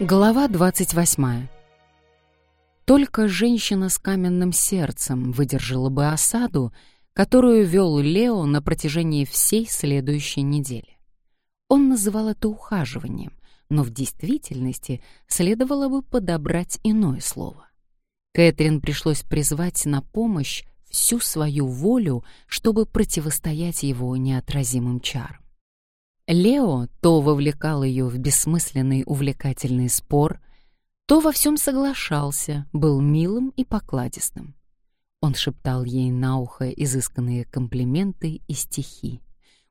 Глава 28. Только женщина с каменным сердцем выдержала бы осаду, которую вел Лео на протяжении всей следующей недели. Он называл это ухаживанием, но в действительности следовало бы подобрать иное слово. Кэтрин пришлось призвать на помощь всю свою волю, чтобы противостоять его неотразимым чарам. Лео то вовлекал ее в бессмысленный увлекательный спор, то во всем соглашался, был милым и покладистым. Он шептал ей на ухо изысканные комплименты и стихи,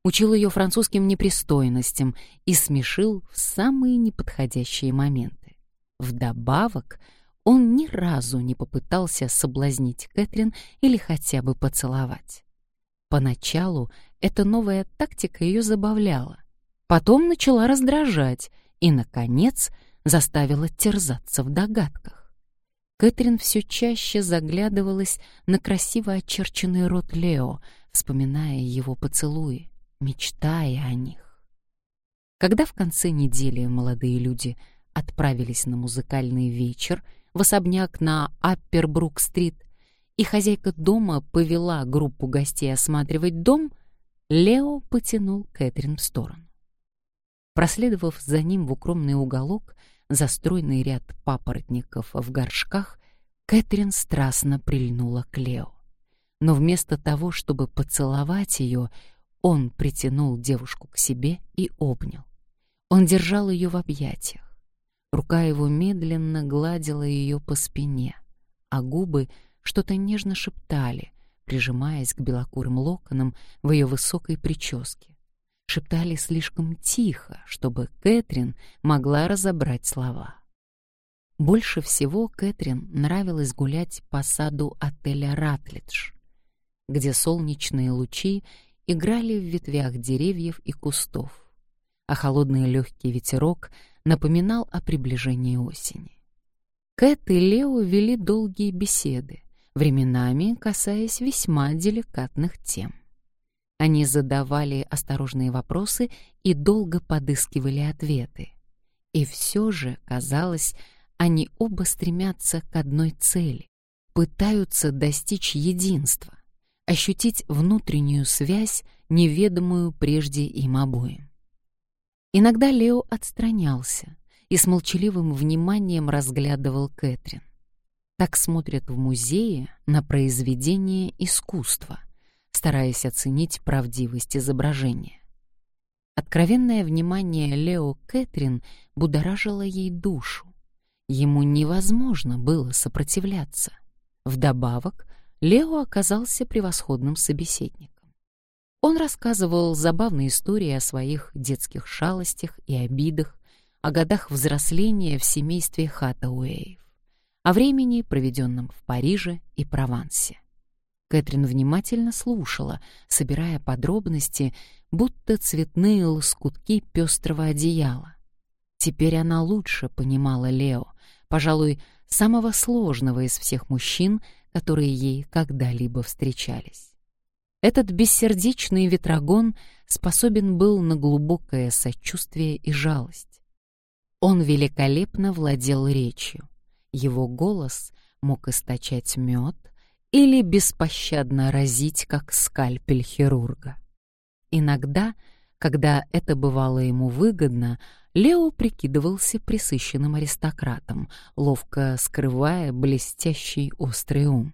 учил ее французским непристойностям и смешил в самые неподходящие моменты. Вдобавок, он ни разу не попытался соблазнить Кэтрин или хотя бы поцеловать. Поначалу эта новая тактика ее забавляла, потом начала раздражать и, наконец, заставила терзаться в догадках. Кэтрин все чаще заглядывалась на красиво очерченный рот Лео, вспоминая его поцелуи, мечтая о них. Когда в конце недели молодые люди отправились на музыкальный вечер в особняк на Аппербрук-стрит, и хозяйка дома повела группу гостей осматривать дом, Лео потянул Кэтрин в сторону. Проследовав за ним в укромный уголок, застроенный ряд папоротников в горшках, Кэтрин страстно прильнула к Лео. Но вместо того, чтобы поцеловать ее, он притянул девушку к себе и обнял. Он держал ее в объятиях. Рука его медленно гладила ее по спине, а губы что-то нежно шептали, прижимаясь к белокурым локонам в ее высокой прическе шептали слишком тихо, чтобы Кэтрин могла разобрать слова. Больше всего Кэтрин нравилось гулять по саду отеля «Ратлидж», где солнечные лучи играли в ветвях деревьев и кустов, а холодный легкий ветерок напоминал о приближении осени. Кэт и Лео вели долгие беседы, временами касаясь весьма деликатных тем. Они задавали осторожные вопросы и долго подыскивали ответы. И все же, казалось, они оба стремятся к одной цели, пытаются достичь единства, ощутить внутреннюю связь, неведомую прежде им обоим. Иногда Лео отстранялся и с молчаливым вниманием разглядывал Кэтрин. Так смотрят в музее на произведение искусства, стараясь оценить правдивость изображения. Откровенное внимание Лео Кэтрин будоражило ей душу. Ему невозможно было сопротивляться. Вдобавок, Лео оказался превосходным собеседником. Он рассказывал забавные истории о своих детских шалостях и обидах, о годах взросления в семействе Хатауэев, о времени, проведенном в Париже и Провансе. Кэтрин внимательно слушала, собирая подробности, будто цветные лоскутки пестрого одеяла. Теперь она лучше понимала Лео, пожалуй, самого сложного из всех мужчин, которые ей когда-либо встречались. Этот бессердечный ветрогон способен был на глубокое сочувствие и жалость. Он великолепно владел речью. Его голос мог источать мед, или беспощадно разить, как скальпель хирурга. Иногда, когда это бывало ему выгодно, Лео прикидывался присыщенным аристократом, ловко скрывая блестящий острый ум.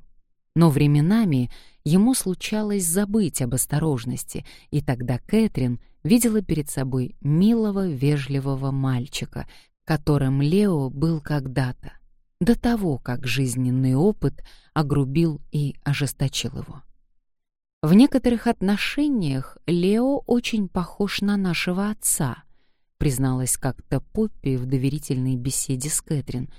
Но временами ему случалось забыть об осторожности, и тогда Кэтрин видела перед собой милого, вежливого мальчика, которым Лео был когда-то до того, как жизненный опыт огрубил и ожесточил его. В некоторых отношениях Лео очень похож на нашего отца, призналась как-то Поппи в доверительной беседе с Кэтрин.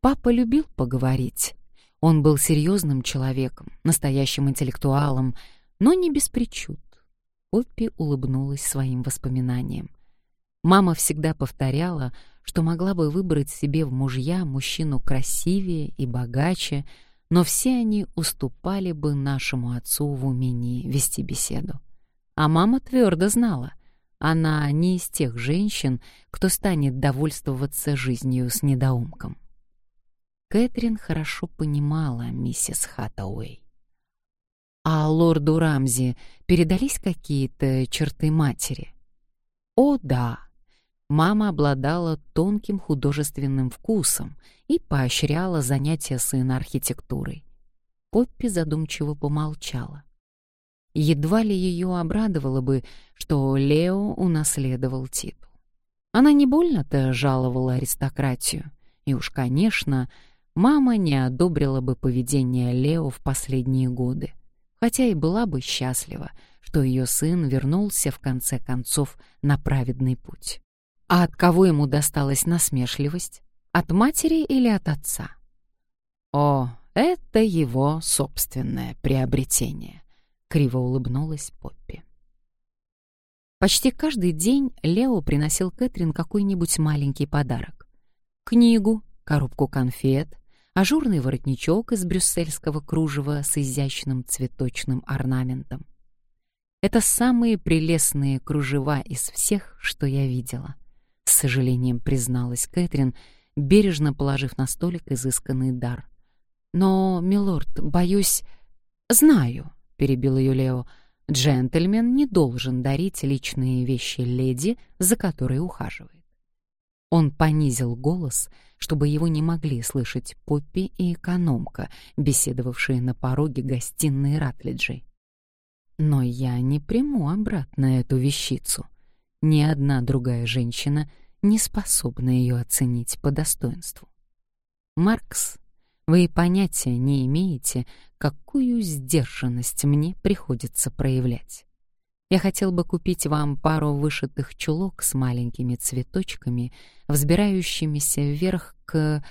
Папа любил поговорить. Он был серьезным человеком, настоящим интеллектуалом, но не без причуд. Поппи улыбнулась своим воспоминаниям. Мама всегда повторяла, что могла бы выбрать себе в мужья мужчину красивее и богаче, но все они уступали бы нашему отцу в умении вести беседу. А мама твердо знала, Она не из тех женщин, кто станет довольствоваться жизнью с недоумком. Кэтрин хорошо понимала миссис Хаттауэй. А лорду Рамзи передались какие-то черты матери? О, да. Мама обладала тонким художественным вкусом и поощряла занятия сына архитектурой. Поппи задумчиво помолчала. Едва ли ее обрадовало бы, что Лео унаследовал титул. Она не больно-то жаловала аристократию, и уж, конечно, мама не одобрила бы поведение Лео в последние годы, хотя и была бы счастлива, что ее сын вернулся в конце концов на праведный путь. А от кого ему досталась насмешливость? От матери или от отца? О, это его собственное приобретение, криво улыбнулась Поппи. Почти каждый день Лео приносил Кэтрин какой-нибудь маленький подарок. Книгу, коробку конфет, ажурный воротничок из брюссельского кружева с изящным цветочным орнаментом. Это самые прелестные кружева из всех, что я видела. С сожалением призналась Кэтрин, бережно положив на столик изысканный дар. Но, милорд, боюсь, знаю, перебил ее Лео. Джентльмен не должен дарить личные вещи леди, за которой ухаживает. Он понизил голос, чтобы его не могли слышать Поппи и экономка, беседовавшие на пороге гостиной Ратлиджей. Но я не приму обратно эту вещицу. Ни одна другая женщина не способна ее оценить по достоинству. Маркс, вы и понятия не имеете, какую сдержанность мне приходится проявлять. Я хотел бы купить вам пару вышитых чулок с маленькими цветочками, взбирающимися вверх к...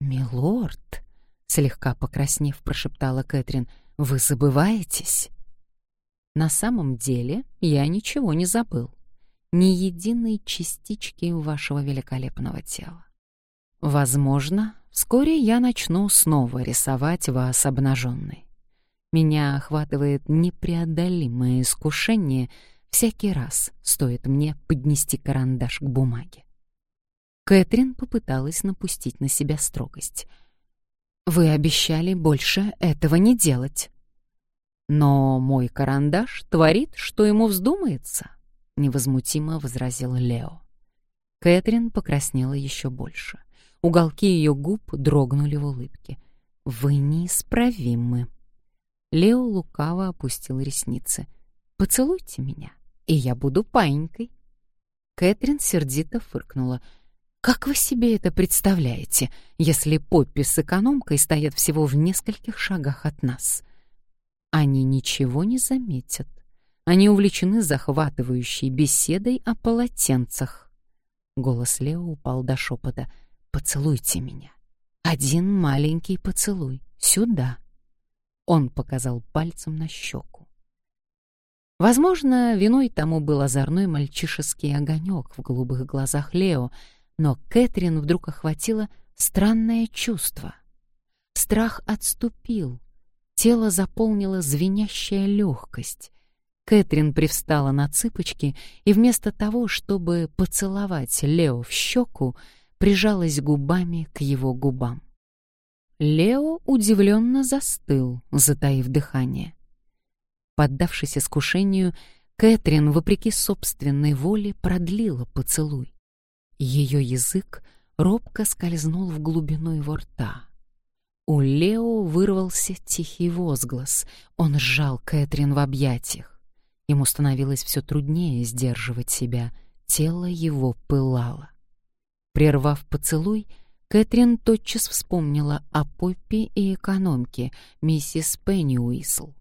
«Милорд», — слегка покраснев, прошептала Кэтрин, — «вы забываетесь?» «На самом деле я ничего не забыл. Ни единой частички вашего великолепного тела. Возможно, вскоре я начну снова рисовать вас обнаженной. Меня охватывает непреодолимое искушение всякий раз, стоит мне поднести карандаш к бумаге. Кэтрин попыталась напустить на себя строгость. «Вы обещали больше этого не делать». «Но мой карандаш творит, что ему вздумается», — невозмутимо возразил Лео. Кэтрин покраснела еще больше. Уголки ее губ дрогнули в улыбке. «Вы неисправимы», Лео лукаво опустил ресницы. «Поцелуйте меня, и я буду паинькой». Кэтрин сердито фыркнула. «Как вы себе это представляете, если Поппи с экономкой стоят всего в нескольких шагах от нас?» Они ничего не заметят. Они увлечены захватывающей беседой о полотенцах. Голос Лео упал до шепота. «Поцелуйте меня. Один маленький поцелуй. Сюда». Он показал пальцем на щеку. Возможно, виной тому был озорной мальчишеский огонек в голубых глазах Лео, но Кэтрин вдруг охватило странное чувство. Страх отступил, тело заполнило звенящая легкость. Кэтрин привстала на цыпочки и вместо того, чтобы поцеловать Лео в щеку, прижалась губами к его губам. Лео удивленно застыл, затаив дыхание. Поддавшись искушению, Кэтрин, вопреки собственной воле, продлила поцелуй. Ее язык робко скользнул в глубину его рта. У Лео вырвался тихий возглас. Он сжал Кэтрин в объятиях. Ему становилось все труднее сдерживать себя. Тело его пылало. Прервав поцелуй, Кэтрин тотчас вспомнила о Поппи и экономке, миссис Пенни Уисл.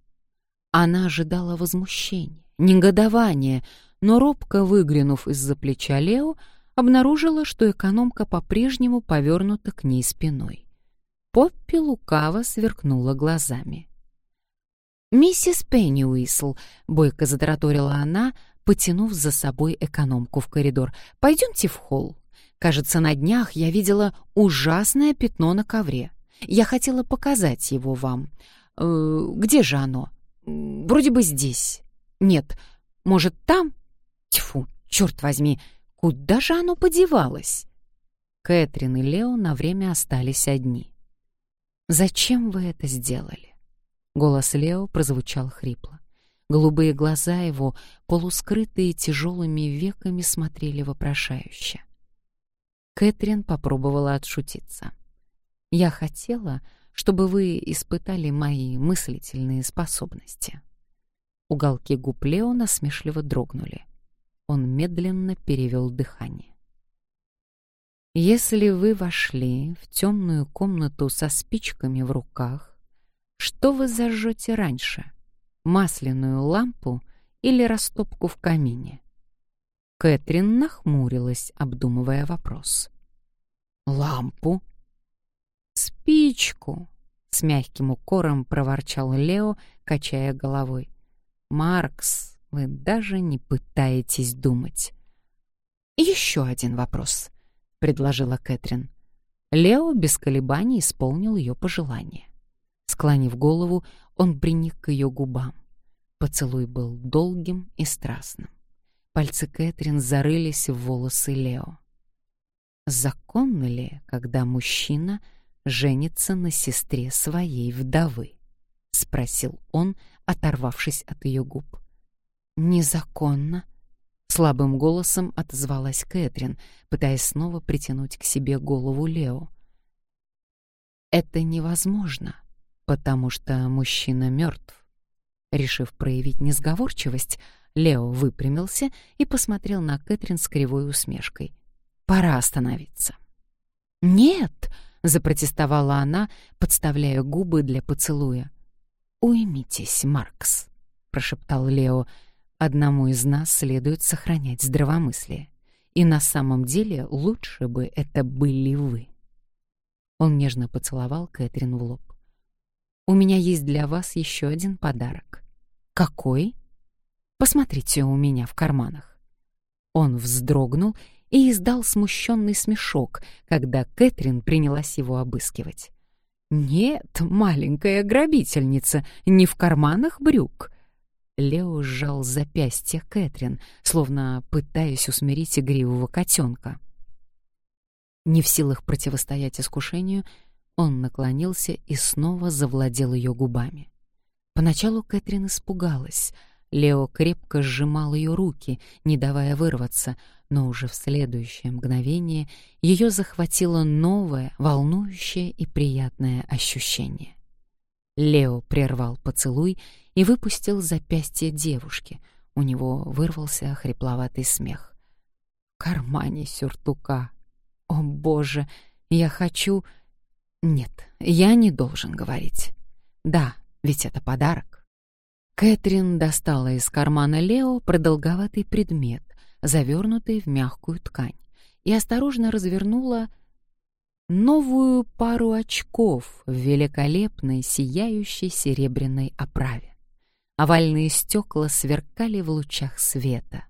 Она ожидала возмущения, негодования, но робко выглянув из-за плеча Лео, обнаружила, что экономка по-прежнему повернута к ней спиной. Поппи лукаво сверкнула глазами. «Миссис Пенни Уисл», — бойко затараторила она, потянув за собой экономку в коридор, — «пойдемте в холл». Кажется, на днях я видела ужасное пятно на ковре. Я хотела показать его вам. Э, где же оно? Вроде бы здесь. Нет, может, там? Тьфу, черт возьми, куда же оно подевалось? Кэтрин и Лео на время остались одни. «Зачем вы это сделали?» Голос Лео прозвучал хрипло. Голубые глаза его, полускрытые тяжелыми веками, смотрели вопрошающе. Кэтрин попробовала отшутиться. «Я хотела, чтобы вы испытали мои мыслительные способности». Уголки губ Лео насмешливо дрогнули. Он медленно перевел дыхание. Если вы вошли в темную комнату со спичками в руках, что вы зажжете раньше? Масляную лампу или растопку в камине? Кэтрин нахмурилась, обдумывая вопрос. Лампу? Спичку, с мягким укором проворчал Лео, качая головой. Маркс, вы даже не пытаетесь думать. Еще один вопрос. — предложила Кэтрин. Лео без колебаний исполнил ее пожелание. Склонив голову, он приник к ее губам. Поцелуй был долгим и страстным. Пальцы Кэтрин зарылись в волосы Лео. Законно ли, когда мужчина женится на сестре своей вдовы? — спросил он, оторвавшись от ее губ. «Незаконно», Слабым голосом отозвалась Кэтрин, пытаясь снова притянуть к себе голову Лео. «Это невозможно, потому что мужчина мертв». Решив проявить несговорчивость, Лео выпрямился и посмотрел на Кэтрин с кривой усмешкой. «Пора остановиться». «Нет!» — запротестовала она, подставляя губы для поцелуя. «Уймитесь, Маркс», — прошептал Лео, — Одному из нас следует сохранять здравомыслие. И на самом деле лучше бы это были вы. Он нежно поцеловал Кэтрин в лоб. У меня есть для вас еще один подарок. Какой? Посмотрите у меня в карманах. Он вздрогнул и издал смущенный смешок, когда Кэтрин принялась его обыскивать. «Нет, маленькая грабительница, не в карманах брюк. Лео сжал запястье Кэтрин, словно пытаясь усмирить игривого котенка. Не в силах противостоять искушению, он наклонился и снова завладел ее губами. Поначалу Кэтрин испугалась. Лео крепко сжимал ее руки, не давая вырваться, но уже в следующее мгновение ее захватило новое, волнующее и приятное ощущение. Лео прервал поцелуй и выпустил запястье девушки. У него вырвался хрипловатый смех. В кармане сюртука. О, боже, я хочу... Нет, я не должен говорить. Да, ведь это подарок. Кэтрин достала из кармана Лео продолговатый предмет, завернутый в мягкую ткань, и осторожно развернула новую пару очков в великолепной сияющей серебряной оправе. Овальные стекла сверкали в лучах света.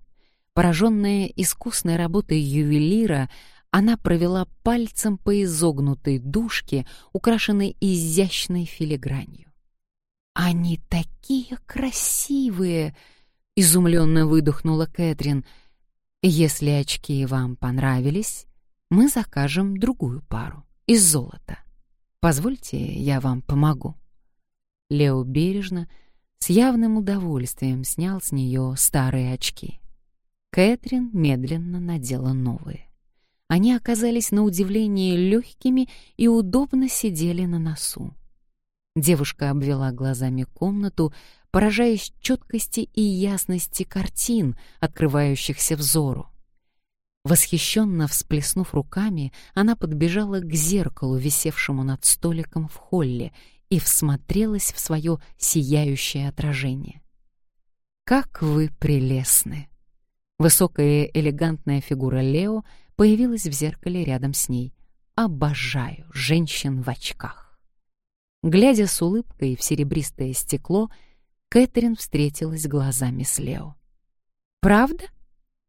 Пораженная искусной работой ювелира, она провела пальцем по изогнутой дужке, украшенной изящной филигранью. «Они такие красивые!» — изумленно выдохнула Кэтрин. «Если очки вам понравились, мы закажем другую пару из золота. Позвольте, я вам помогу». Лео бережно, с явным удовольствием снял с нее старые очки. Кэтрин медленно надела новые. Они оказались на удивление легкими и удобно сидели на носу. Девушка обвела глазами комнату, поражаясь четкости и ясности картин, открывающихся взору. Восхищенно всплеснув руками, она подбежала к зеркалу, висевшему над столиком в холле, и всмотрелась в свое сияющее отражение. «Как вы прелестны!» Высокая элегантная фигура Лео появилась в зеркале рядом с ней. «Обожаю женщин в очках!» Глядя с улыбкой в серебристое стекло, Кэтрин встретилась глазами с Лео. «Правда?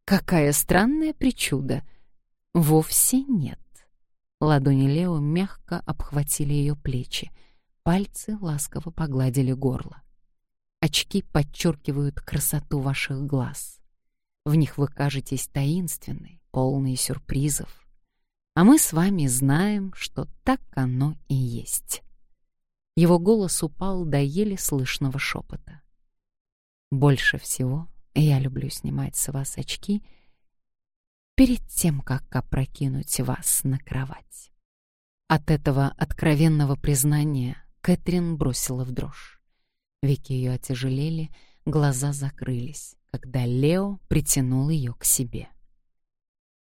Какая странная причуда!» «Вовсе нет!» Ладони Лео мягко обхватили ее плечи — Пальцы ласково погладили горло. Очки подчеркивают красоту ваших глаз. В них вы кажетесь таинственной, полной сюрпризов. А мы с вами знаем, что так оно и есть. Его голос упал до еле слышного шепота. Больше всего я люблю снимать с вас очки перед тем, как опрокинуть вас на кровать. От этого откровенного признания Кэтрин бросила в дрожь. Веки ее отяжелели, глаза закрылись, когда Лео притянул ее к себе.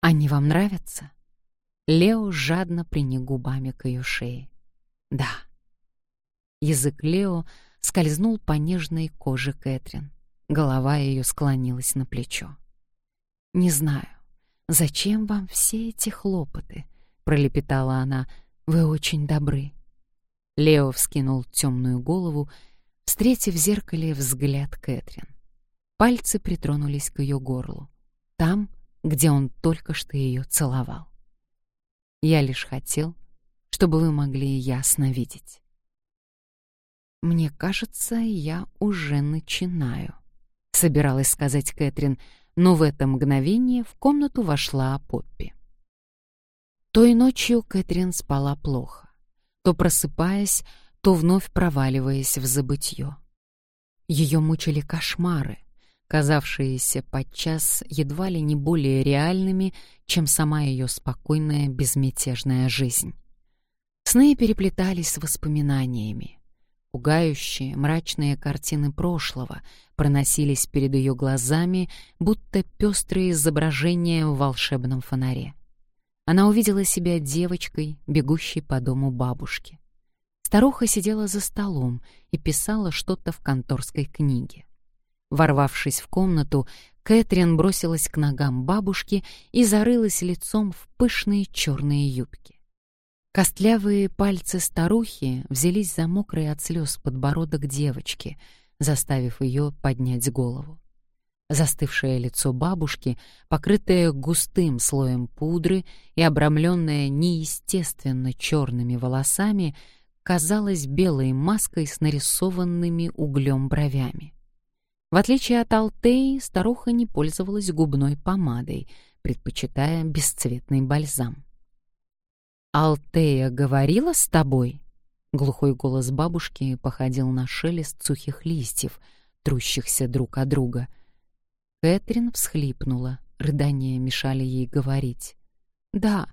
«Они вам нравятся?» Лео жадно приник губами к ее шее. «Да». Язык Лео скользнул по нежной коже Кэтрин. Голова ее склонилась на плечо. «Не знаю, зачем вам все эти хлопоты?» — пролепетала она. «Вы очень добры». Лео вскинул темную голову, встретив в зеркале взгляд Кэтрин. Пальцы притронулись к ее горлу, там, где он только что ее целовал. Я лишь хотел, чтобы вы могли ясно видеть. Мне кажется, я уже начинаю, собиралась сказать Кэтрин, но в это мгновение в комнату вошла Поппи. Той ночью Кэтрин спала плохо, то просыпаясь, то вновь проваливаясь в забытье. Ее мучили кошмары, казавшиеся подчас едва ли не более реальными, чем сама ее спокойная безмятежная жизнь. Сны переплетались с воспоминаниями. Пугающие, мрачные картины прошлого проносились перед ее глазами, будто пестрые изображения в волшебном фонаре. Она увидела себя девочкой, бегущей по дому бабушки. Старуха сидела за столом и писала что-то в конторской книге. Ворвавшись в комнату, Кэтрин бросилась к ногам бабушки и зарылась лицом в пышные черные юбки. Костлявые пальцы старухи взялись за мокрый от слез подбородок девочки, заставив ее поднять голову. Застывшее лицо бабушки, покрытое густым слоем пудры и обрамленное неестественно черными волосами, казалось белой маской с нарисованными углем бровями. В отличие от Алтеи, старуха не пользовалась губной помадой, предпочитая бесцветный бальзам. «Алтея говорила с тобой?» Глухой голос бабушки походил на шелест сухих листьев, трущихся друг от друга. Кэтрин всхлипнула, рыдания мешали ей говорить. «Да,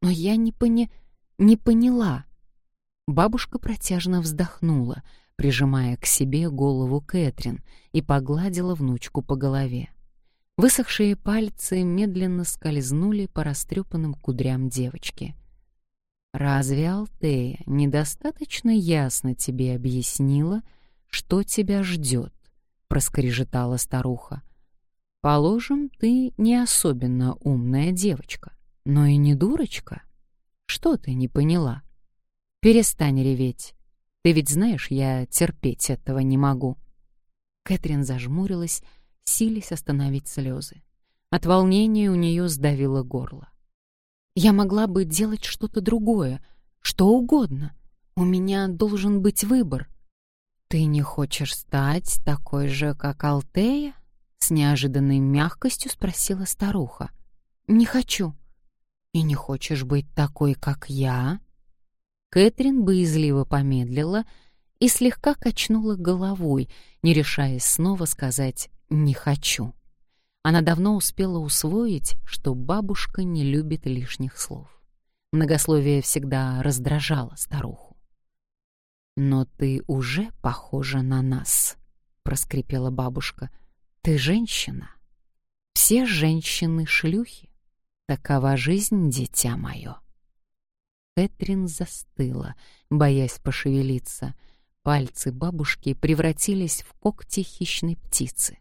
но я не пони... не поняла». Бабушка протяжно вздохнула — прижимая к себе голову Кэтрин, и погладила внучку по голове. Высохшие пальцы медленно скользнули по растрепанным кудрям девочки. «Разве Алтея недостаточно ясно тебе объяснила, что тебя ждет?» — проскрежетала старуха. «Положим, ты не особенно умная девочка, но и не дурочка. Что ты не поняла? Перестань реветь. Ты ведь знаешь, я терпеть этого не могу». Кэтрин зажмурилась, силясь остановить слезы. От волнения у нее сдавило горло. «Я могла бы делать что-то другое, что угодно. У меня должен быть выбор». «Ты не хочешь стать такой же, как Алтея?» С неожиданной мягкостью спросила старуха. «Не хочу». «И не хочешь быть такой, как я?» Кэтрин боязливо помедлила и слегка качнула головой, не решаясь снова сказать «не хочу». Она давно успела усвоить, что бабушка не любит лишних слов. Многословие всегда раздражало старуху. «Но ты уже похожа на нас», — проскрипела бабушка. «Ты женщина. Все женщины — шлюхи. Такова жизнь, дитя мое». Кэтрин застыла, боясь пошевелиться. Пальцы бабушки превратились в когти хищной птицы.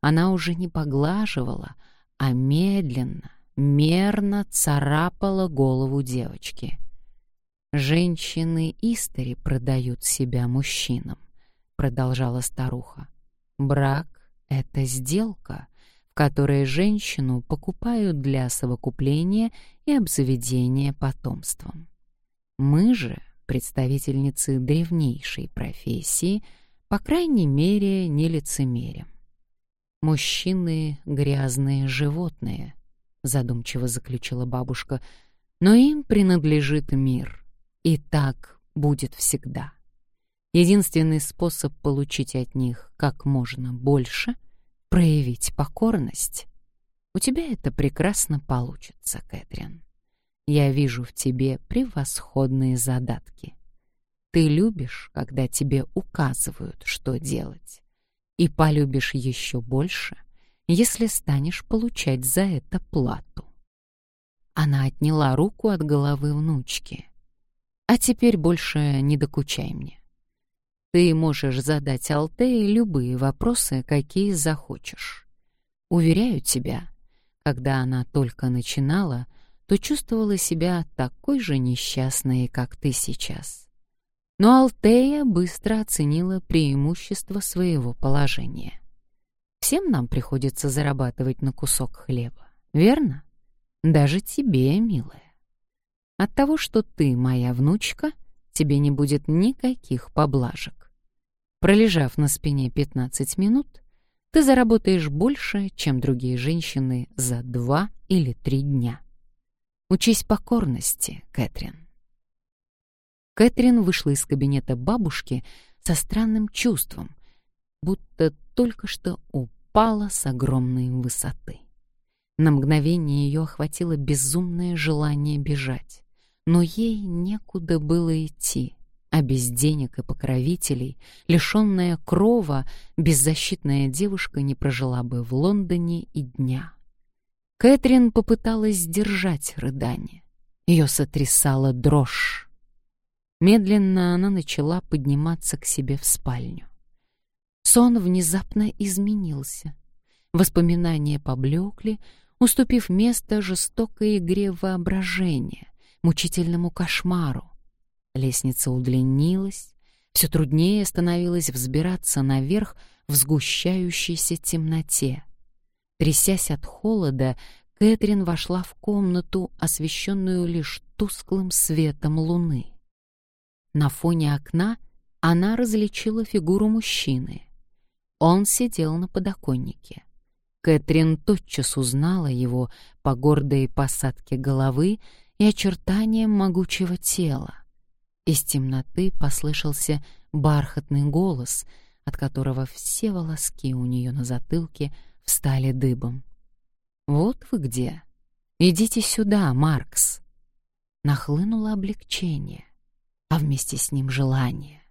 Она уже не поглаживала, а медленно, мерно царапала голову девочки. «Женщины истори продают себя мужчинам», — продолжала старуха. «Брак — это сделка, в которой женщину покупают для совокупления и обзаведения потомством. Мы же, представительницы древнейшей профессии, по крайней мере, не лицемерим. «Мужчины — грязные животные», — задумчиво заключила бабушка, «но им принадлежит мир, и так будет всегда. Единственный способ получить от них как можно больше — проявить покорность. У тебя это прекрасно получится, Кэтрин. Я вижу в тебе превосходные задатки. Ты любишь, когда тебе указывают, что делать и полюбишь еще больше, если станешь получать за это плату. Она отняла руку от головы внучки. А теперь больше не докучай мне. Ты можешь задать Алтее любые вопросы, какие захочешь. Уверяю тебя, когда она только начинала, то чувствовала себя такой же несчастной, как ты сейчас. Но Алтея быстро оценила преимущество своего положения. Всем нам приходится зарабатывать на кусок хлеба, верно? Даже тебе, милая. От того, что ты моя внучка, тебе не будет никаких поблажек. Пролежав на спине 15 минут, ты заработаешь больше, чем другие женщины за два или три дня. Учись покорности, Кэтрин. Кэтрин вышла из кабинета бабушки со странным чувством, будто только что упала с огромной высоты. На мгновение ее охватило безумное желание бежать, но ей некуда было идти, а без денег и покровителей, лишенная крова, беззащитная девушка не прожила бы в Лондоне и дня. Кэтрин попыталась сдержать рыдание. Ее сотрясала дрожь. Медленно она начала подниматься к себе в спальню. Сон внезапно изменился. Воспоминания поблекли, уступив место жестокой игре воображения, мучительному кошмару. Лестница удлинилась, все труднее становилось взбираться наверх в сгущающейся темноте. Трясясь от холода, Кэтрин вошла в комнату, освещенную лишь тусклым светом луны. На фоне окна она различила фигуру мужчины. Он сидел на подоконнике. Кэтрин тотчас узнала его по гордой посадке головы и очертаниям могучего тела. Из темноты послышался бархатный голос, от которого все волоски у нее на затылке встали дыбом. «Вот вы где! Идите сюда, Маркс!» Нахлынуло облегчение а вместе с ним желание.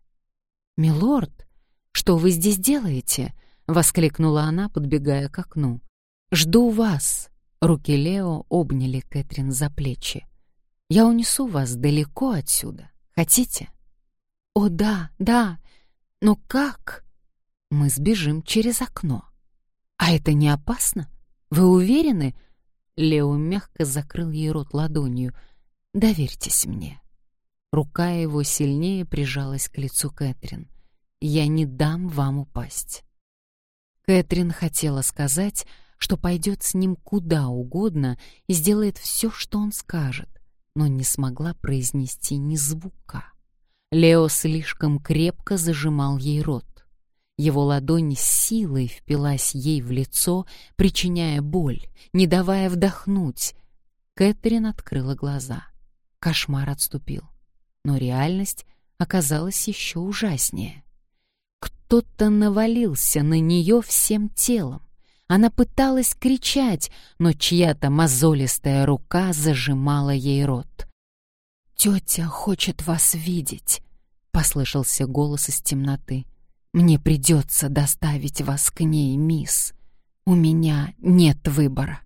«Милорд, что вы здесь делаете?» — воскликнула она, подбегая к окну. «Жду вас!» — руки Лео обняли Кэтрин за плечи. «Я унесу вас далеко отсюда. Хотите?» «О, да, да! Но как?» «Мы сбежим через окно». «А это не опасно? Вы уверены?» Лео мягко закрыл ей рот ладонью. «Доверьтесь мне». Рука его сильнее прижалась к лицу Кэтрин. «Я не дам вам упасть». Кэтрин хотела сказать, что пойдет с ним куда угодно и сделает все, что он скажет, но не смогла произнести ни звука. Лео слишком крепко зажимал ей рот. Его ладонь с силой впилась ей в лицо, причиняя боль, не давая вдохнуть. Кэтрин открыла глаза. Кошмар отступил но реальность оказалась еще ужаснее. Кто-то навалился на нее всем телом. Она пыталась кричать, но чья-то мозолистая рука зажимала ей рот. «Тетя хочет вас видеть», — послышался голос из темноты. «Мне придется доставить вас к ней, мисс. У меня нет выбора».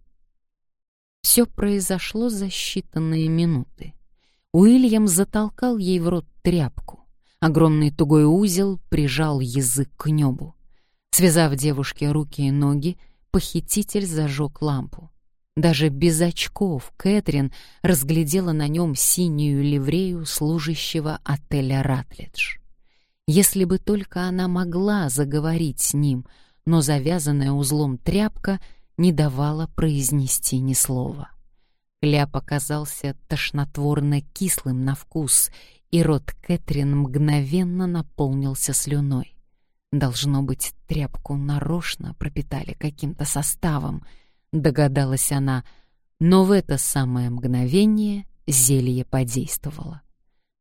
Все произошло за считанные минуты. Уильям затолкал ей в рот тряпку. Огромный тугой узел прижал язык к небу. Связав девушке руки и ноги, похититель зажег лампу. Даже без очков Кэтрин разглядела на нем синюю ливрею служащего отеля «Ратлидж». Если бы только она могла заговорить с ним, но завязанная узлом тряпка не давала произнести ни слова. Кляп оказался тошнотворно кислым на вкус, и рот Кэтрин мгновенно наполнился слюной. Должно быть, тряпку нарочно пропитали каким-то составом, догадалась она, но в это самое мгновение зелье подействовало.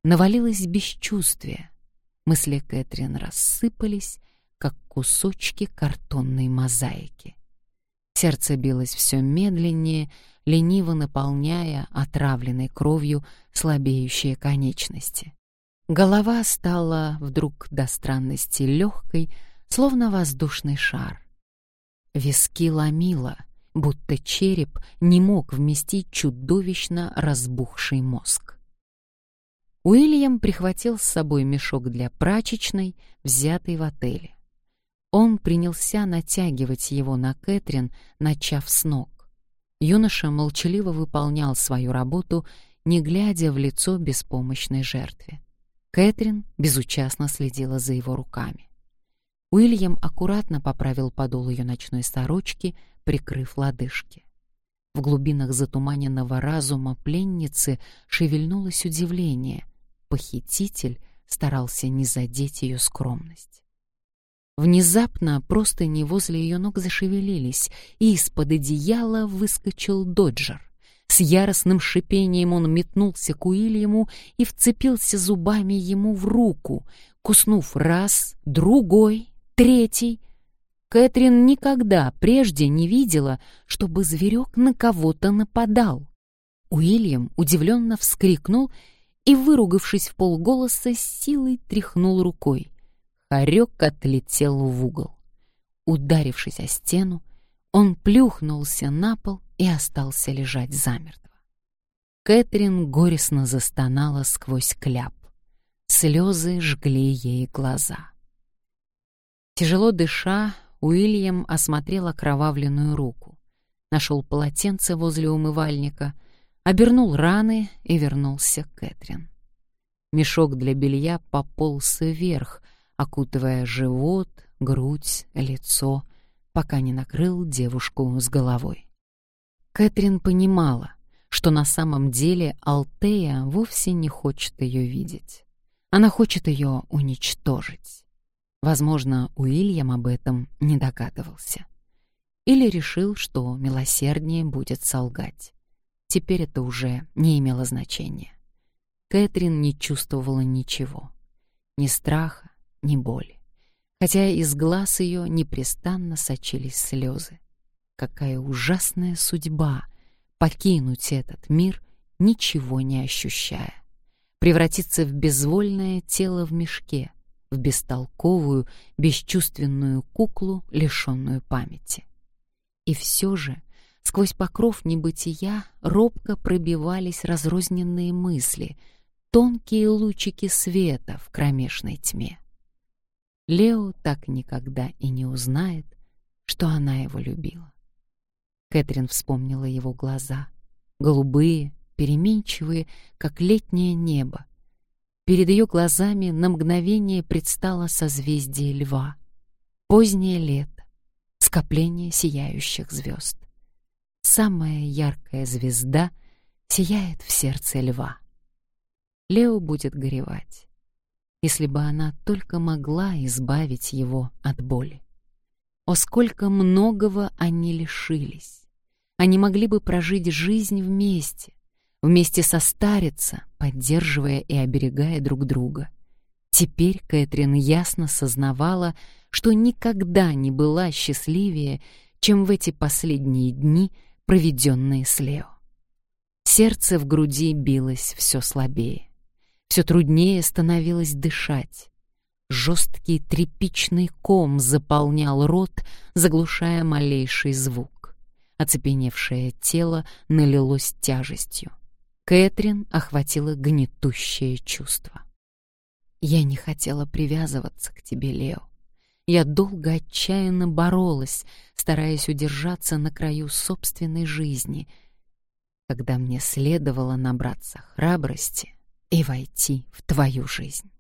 Навалилось бесчувствие. Мысли Кэтрин рассыпались, как кусочки картонной мозаики. Сердце билось все медленнее, лениво наполняя отравленной кровью слабеющие конечности. Голова стала вдруг до странности легкой, словно воздушный шар. Виски ломило, будто череп не мог вместить чудовищно разбухший мозг. Уильям прихватил с собой мешок для прачечной, взятый в отеле. Он принялся натягивать его на Кэтрин, начав с ног. Юноша молчаливо выполнял свою работу, не глядя в лицо беспомощной жертве. Кэтрин безучастно следила за его руками. Уильям аккуратно поправил подол ее ночной сорочки, прикрыв лодыжки. В глубинах затуманенного разума пленницы шевельнулось удивление. Похититель старался не задеть ее скромность. Внезапно просто не возле ее ног зашевелились, и из-под одеяла выскочил Доджер. С яростным шипением он метнулся к Уильяму и вцепился зубами ему в руку, куснув раз, другой, третий. Кэтрин никогда прежде не видела, чтобы зверек на кого-то нападал. Уильям удивленно вскрикнул и, выругавшись в полголоса, силой тряхнул рукой. Хорек отлетел в угол. Ударившись о стену, он плюхнулся на пол и остался лежать замертво. Кэтрин горестно застонала сквозь кляп. Слезы жгли ей глаза. Тяжело дыша, Уильям осмотрел окровавленную руку, нашел полотенце возле умывальника, обернул раны и вернулся к Кэтрин. Мешок для белья пополз вверх, окутывая живот, грудь, лицо, пока не накрыл девушку с головой. Кэтрин понимала, что на самом деле Алтея вовсе не хочет ее видеть. Она хочет ее уничтожить. Возможно, Уильям об этом не догадывался. Или решил, что милосерднее будет солгать. Теперь это уже не имело значения. Кэтрин не чувствовала ничего. Ни страха, ни боли. Хотя из глаз ее непрестанно сочились слезы. Какая ужасная судьба покинуть этот мир, ничего не ощущая. Превратиться в безвольное тело в мешке, в бестолковую, бесчувственную куклу, лишенную памяти. И все же сквозь покров небытия робко пробивались разрозненные мысли, тонкие лучики света в кромешной тьме. Лео так никогда и не узнает, что она его любила. Кэтрин вспомнила его глаза, голубые, переменчивые, как летнее небо. Перед ее глазами на мгновение предстало созвездие льва. Позднее лето, скопление сияющих звезд. Самая яркая звезда сияет в сердце льва. Лео будет горевать если бы она только могла избавить его от боли. О, сколько многого они лишились! Они могли бы прожить жизнь вместе, вместе состариться, поддерживая и оберегая друг друга. Теперь Кэтрин ясно сознавала, что никогда не была счастливее, чем в эти последние дни, проведенные с Лео. Сердце в груди билось все слабее. Все труднее становилось дышать. Жесткий тряпичный ком заполнял рот, заглушая малейший звук. Оцепеневшее тело налилось тяжестью. Кэтрин охватила гнетущее чувство. «Я не хотела привязываться к тебе, Лео. Я долго отчаянно боролась, стараясь удержаться на краю собственной жизни. Когда мне следовало набраться храбрости, и войти в твою жизнь.